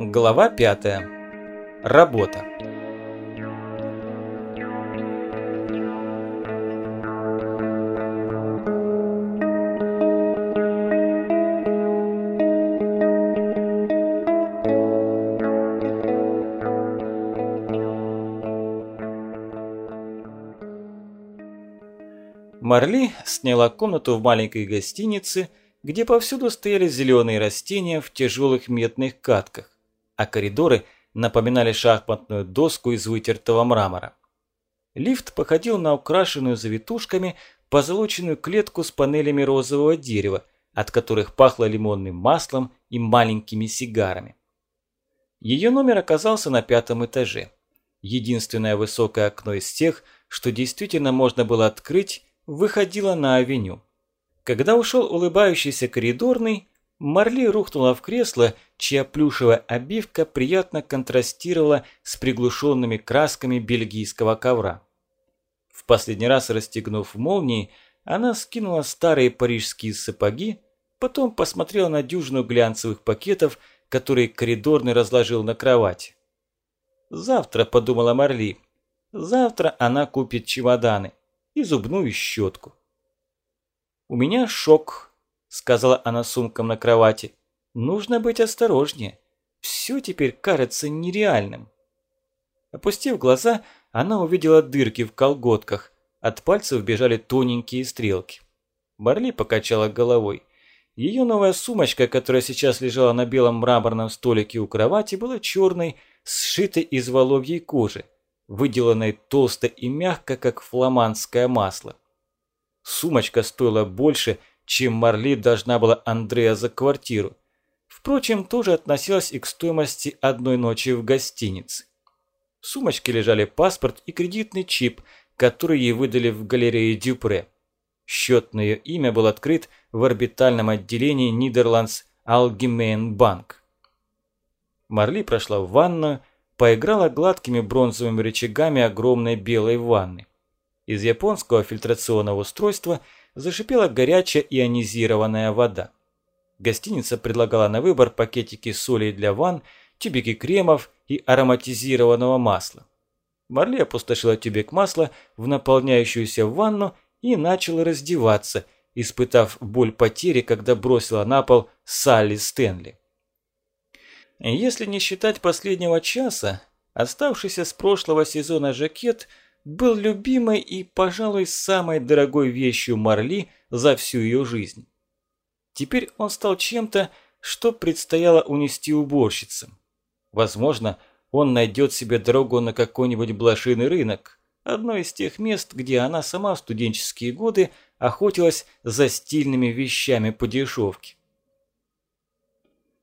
Глава 5. Работа. Марли сняла комнату в маленькой гостинице, где повсюду стояли зеленые растения в тяжелых медных катках а коридоры напоминали шахматную доску из вытертого мрамора. Лифт походил на украшенную завитушками позолоченную клетку с панелями розового дерева, от которых пахло лимонным маслом и маленькими сигарами. Ее номер оказался на пятом этаже. Единственное высокое окно из тех, что действительно можно было открыть, выходило на авеню. Когда ушел улыбающийся коридорный, Марли рухнула в кресло, чья плюшевая обивка приятно контрастировала с приглушенными красками бельгийского ковра. В последний раз расстегнув молнии, она скинула старые парижские сапоги, потом посмотрела на дюжину глянцевых пакетов, которые коридорный разложил на кровати. «Завтра», – подумала Марли, – «завтра она купит чемоданы и зубную щетку». «У меня шок», – сказала она сумкам на кровати. «Нужно быть осторожнее. Все теперь кажется нереальным». Опустив глаза, она увидела дырки в колготках. От пальцев бежали тоненькие стрелки. Барли покачала головой. Ее новая сумочка, которая сейчас лежала на белом мраморном столике у кровати, была черной, сшитой из воловьей кожи, выделанной толсто и мягко, как фламандское масло. Сумочка стоила больше, чем Марли должна была Андрея за квартиру. Впрочем, тоже относилась и к стоимости одной ночи в гостинице. В сумочке лежали паспорт и кредитный чип, который ей выдали в галерее Дюпре. Счет на ее имя был открыт в орбитальном отделении Нидерландс Алгемен Банк. Марли прошла в ванную, поиграла гладкими бронзовыми рычагами огромной белой ванны. Из японского фильтрационного устройства – зашипела горячая ионизированная вода. Гостиница предлагала на выбор пакетики соли для ванн, тюбики кремов и ароматизированного масла. Марли опустошила тюбик масла в наполняющуюся ванну и начала раздеваться, испытав боль потери, когда бросила на пол Салли Стэнли. Если не считать последнего часа, оставшийся с прошлого сезона жакет – был любимой и, пожалуй, самой дорогой вещью Марли за всю ее жизнь. Теперь он стал чем-то, что предстояло унести уборщицам. Возможно, он найдет себе дорогу на какой-нибудь блошиный рынок, одно из тех мест, где она сама в студенческие годы охотилась за стильными вещами по дешевке.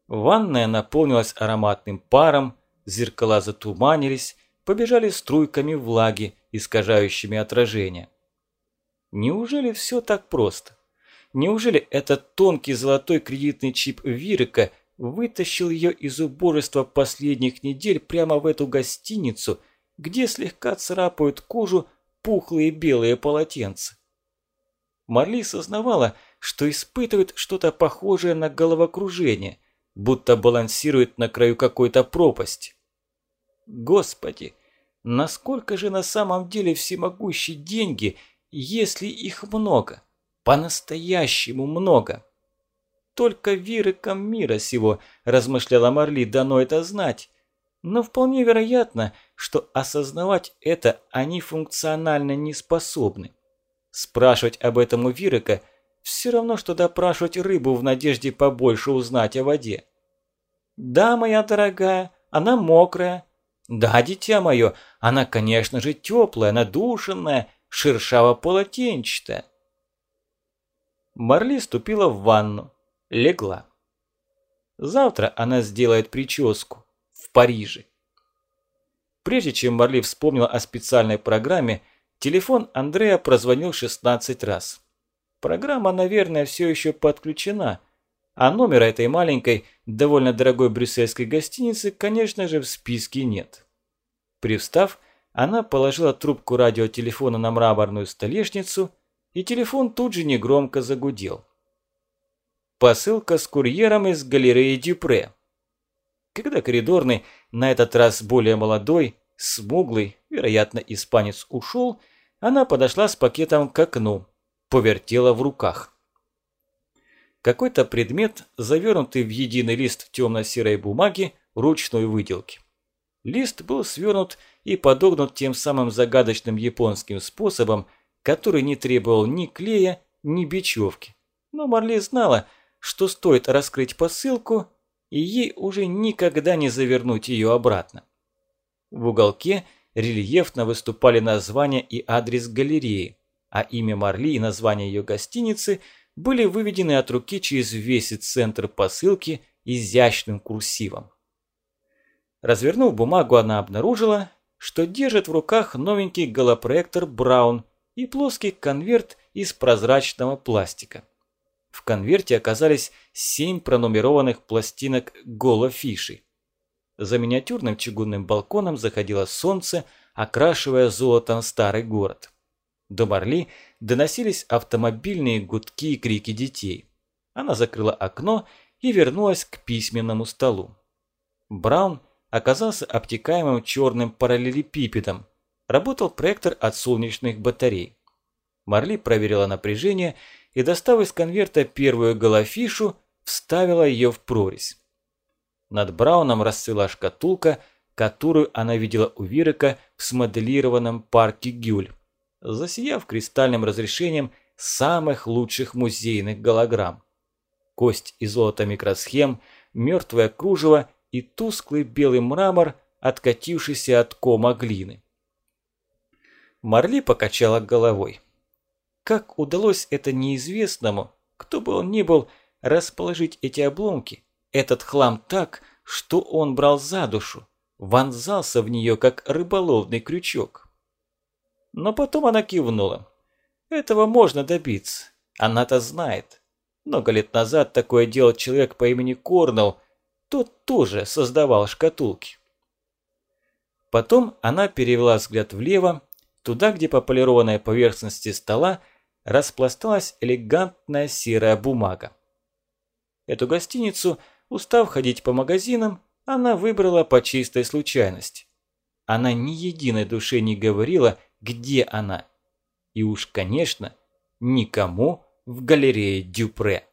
Ванная наполнилась ароматным паром, зеркала затуманились, побежали струйками влаги, искажающими отражение. Неужели все так просто? Неужели этот тонкий золотой кредитный чип Вирика вытащил ее из убожества последних недель прямо в эту гостиницу, где слегка царапают кожу пухлые белые полотенца? Марли сознавала, что испытывает что-то похожее на головокружение, будто балансирует на краю какой-то пропасти. Господи, насколько же на самом деле всемогущи деньги, если их много, по-настоящему много? Только вирыкам мира сего, размышляла Марли, дано это знать. Но вполне вероятно, что осознавать это они функционально не способны. Спрашивать об этом у Вирыка все равно, что допрашивать рыбу в надежде побольше узнать о воде. «Да, моя дорогая, она мокрая, да, дитя мое, она, конечно же, теплая, надушенная, шершаво-полотенчатая. Марли ступила в ванну, легла. Завтра она сделает прическу в Париже. Прежде чем Марли вспомнила о специальной программе, телефон Андрея прозвонил 16 раз. Программа, наверное, все еще подключена, а номера этой маленькой, довольно дорогой брюссельской гостиницы, конечно же, в списке нет. Привстав, она положила трубку радиотелефона на мраморную столешницу, и телефон тут же негромко загудел. Посылка с курьером из галереи Дюпре. Когда коридорный, на этот раз более молодой, смуглый, вероятно, испанец ушел, она подошла с пакетом к окну, повертела в руках. Какой-то предмет, завернутый в единый лист темно-серой бумаги ручной выделки. Лист был свернут и подогнут тем самым загадочным японским способом, который не требовал ни клея, ни бечевки. Но Марли знала, что стоит раскрыть посылку, и ей уже никогда не завернуть ее обратно. В уголке рельефно выступали название и адрес галереи, а имя Марли и название ее гостиницы были выведены от руки через весь центр посылки изящным курсивом. Развернув бумагу, она обнаружила, что держит в руках новенький голопроектор Браун и плоский конверт из прозрачного пластика. В конверте оказались семь пронумерованных пластинок голофиши. За миниатюрным чугунным балконом заходило солнце, окрашивая золотом старый город. До Марли доносились автомобильные гудки и крики детей. Она закрыла окно и вернулась к письменному столу. Браун – оказался обтекаемым черным параллелепипедом. Работал проектор от солнечных батарей. Марли проверила напряжение и, достав из конверта первую голофишу, вставила ее в прорезь. Над Брауном расцвела шкатулка, которую она видела у Вирека в смоделированном парке Гюль, засияв кристальным разрешением самых лучших музейных голограмм. Кость и золото микросхем, мертвое кружево и тусклый белый мрамор, откатившийся от кома глины. Марли покачала головой. Как удалось это неизвестному, кто бы он ни был, расположить эти обломки, этот хлам так, что он брал за душу, вонзался в нее, как рыболовный крючок. Но потом она кивнула. Этого можно добиться, она-то знает. Много лет назад такое делал человек по имени Корнелл, тот тоже создавал шкатулки. Потом она перевела взгляд влево, туда, где по полированной поверхности стола распласталась элегантная серая бумага. Эту гостиницу, устав ходить по магазинам, она выбрала по чистой случайности. Она ни единой душе не говорила, где она. И уж, конечно, никому в галерее Дюпре.